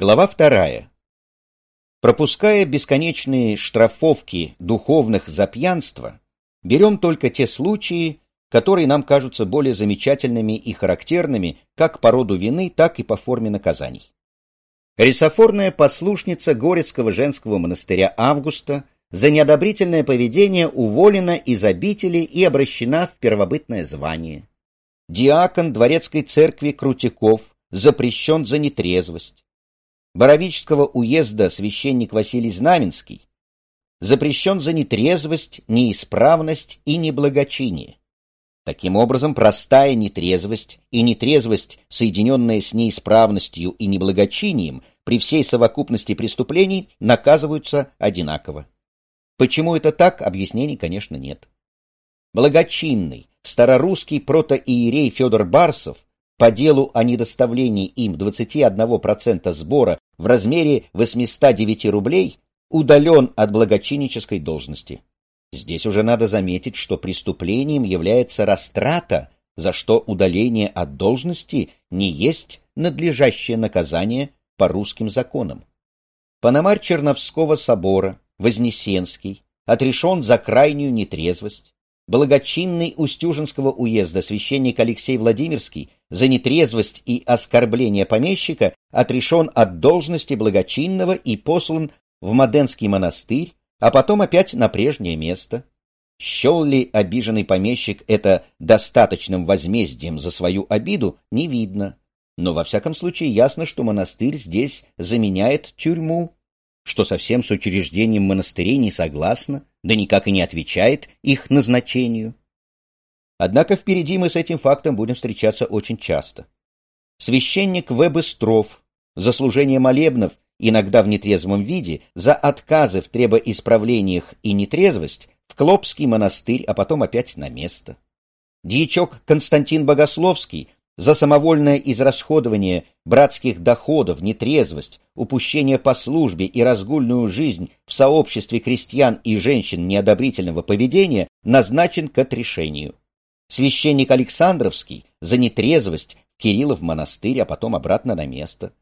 Глава вторая. Пропуская бесконечные штрафовки духовных за пьянство, берем только те случаи, которые нам кажутся более замечательными и характерными как по роду вины, так и по форме наказаний. Рисофорная послушница Горецкого женского монастыря Августа за неодобрительное поведение уволена из обители и обращена в первобытное звание. Диакон дворецкой церкви Крутиков запрещен за нетрезвость. Боровического уезда священник Василий Знаменский запрещен за нетрезвость, неисправность и неблагочиние. Таким образом, простая нетрезвость и нетрезвость, соединенная с неисправностью и неблагочинием, при всей совокупности преступлений наказываются одинаково. Почему это так, объяснений, конечно, нет. Благочинный, старорусский протоиерей Федор Барсов по делу о недоставлении им 21% сбора в размере 809 рублей удален от благочиннической должности. Здесь уже надо заметить, что преступлением является растрата, за что удаление от должности не есть надлежащее наказание по русским законам. Пономарь Черновского собора, Вознесенский, отрешен за крайнюю нетрезвость, благочинный Устюжинского уезда священник Алексей Владимирский за нетрезвость и оскорбление помещика отрешен от должности благочинного и послан в Моденский монастырь, а потом опять на прежнее место. Счел ли обиженный помещик это достаточным возмездием за свою обиду, не видно. Но во всяком случае ясно, что монастырь здесь заменяет тюрьму, что совсем с учреждением монастырей не согласно, да никак и не отвечает их назначению. Однако впереди мы с этим фактом будем встречаться очень часто. Священник В. За служение молебнов, иногда в нетрезвом виде, за отказы в требоисправлениях и нетрезвость, в Клопский монастырь, а потом опять на место. Дьячок Константин Богословский за самовольное израсходование братских доходов, нетрезвость, упущение по службе и разгульную жизнь в сообществе крестьян и женщин неодобрительного поведения назначен к отрешению. Священник Александровский за нетрезвость Кириллов монастырь, а потом обратно на место.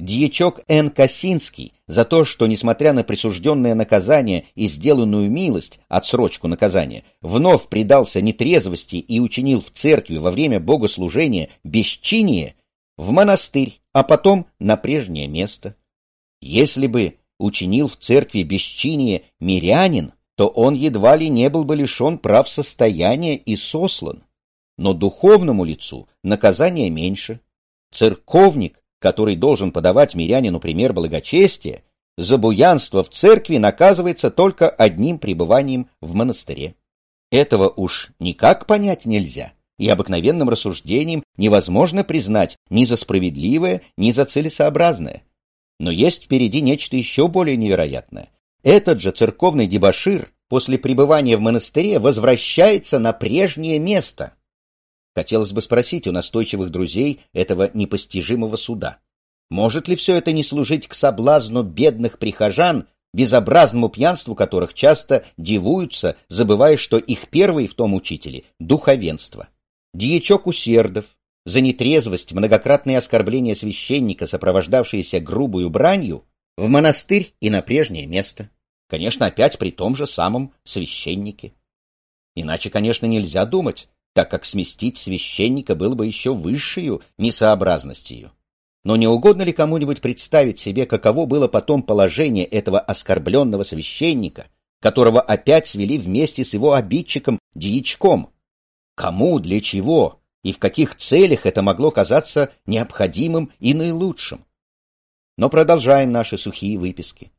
Дьячок Н. Косинский за то, что, несмотря на присужденное наказание и сделанную милость, отсрочку наказания, вновь предался нетрезвости и учинил в церкви во время богослужения бесчиние, в монастырь, а потом на прежнее место. Если бы учинил в церкви бесчиние мирянин, то он едва ли не был бы лишен прав состояния и сослан. Но духовному лицу наказание меньше. Церковник который должен подавать мирянину пример благочестия, за буянство в церкви наказывается только одним пребыванием в монастыре. Этого уж никак понять нельзя, и обыкновенным рассуждением невозможно признать ни за справедливое, ни за целесообразное. Но есть впереди нечто еще более невероятное. Этот же церковный дебошир после пребывания в монастыре возвращается на прежнее место, Хотелось бы спросить у настойчивых друзей этого непостижимого суда. Может ли все это не служить к соблазну бедных прихожан, безобразному пьянству которых часто дивуются, забывая, что их первый в том учителе — духовенство? Дьячок Усердов, за нетрезвость, многократные оскорбления священника, сопровождавшиеся грубую бранью, в монастырь и на прежнее место. Конечно, опять при том же самом священнике. Иначе, конечно, нельзя думать, так как сместить священника было бы еще высшую несообразностью. Но не угодно ли кому-нибудь представить себе, каково было потом положение этого оскорбленного священника, которого опять свели вместе с его обидчиком дьячком? Кому, для чего и в каких целях это могло казаться необходимым и наилучшим? Но продолжаем наши сухие выписки.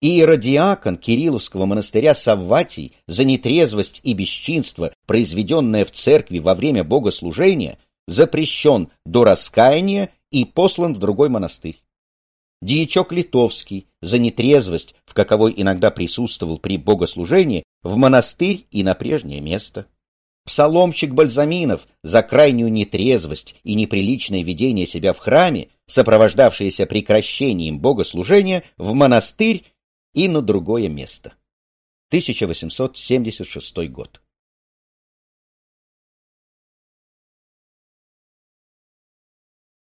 Иеродиакон Кирилловского монастыря Савватий за нетрезвость и бесчинство, произведенное в церкви во время богослужения, запрещен до раскаяния и послан в другой монастырь. Дьячок Литовский за нетрезвость, в каковой иногда присутствовал при богослужении, в монастырь и на прежнее место. Псаломщик Бальзаминов за крайнюю нетрезвость и неприличное ведение себя в храме, сопровождавшееся прекращением богослужения, в монастырь и на другое место. 1876 год.